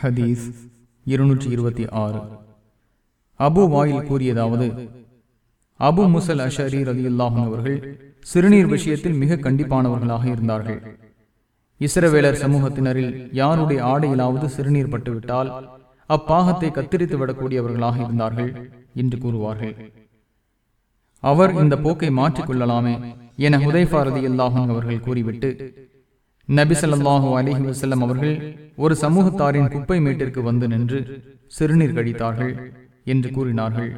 ஹதீஸ் இருநூற்றி இருபத்தி ஆறு. அபு வாயில் கூறியதாவது அபு முசல் அஷரி ரதி அவர்கள் சிறுநீர் விஷயத்தில் மிக கண்டிப்பானவர்களாக இருந்தார்கள். இசரவேலர் சமூகத்தினரில் யாருடைய ஆடையிலாவது சிறுநீர் பட்டுவிட்டால் அப்பாகத்தை கத்திரித்து விடக்கூடியவர்களாக இருந்தார்கள் என்று கூறுவார்கள். அவர் இந்த போக்கை மாற்றிக் கொள்ளலாமே என ஹுதைஃபாரதி அல்லாஹன் அவர்கள் கூறிவிட்டு நபிசல்லாஹு அலிஹி வசல்லம் அவர்கள் ஒரு சமூகத்தாரின் குப்பை மேட்டிற்கு வந்து நின்று சிறுநீர் கழித்தார்கள் என்று கூறினார்கள்.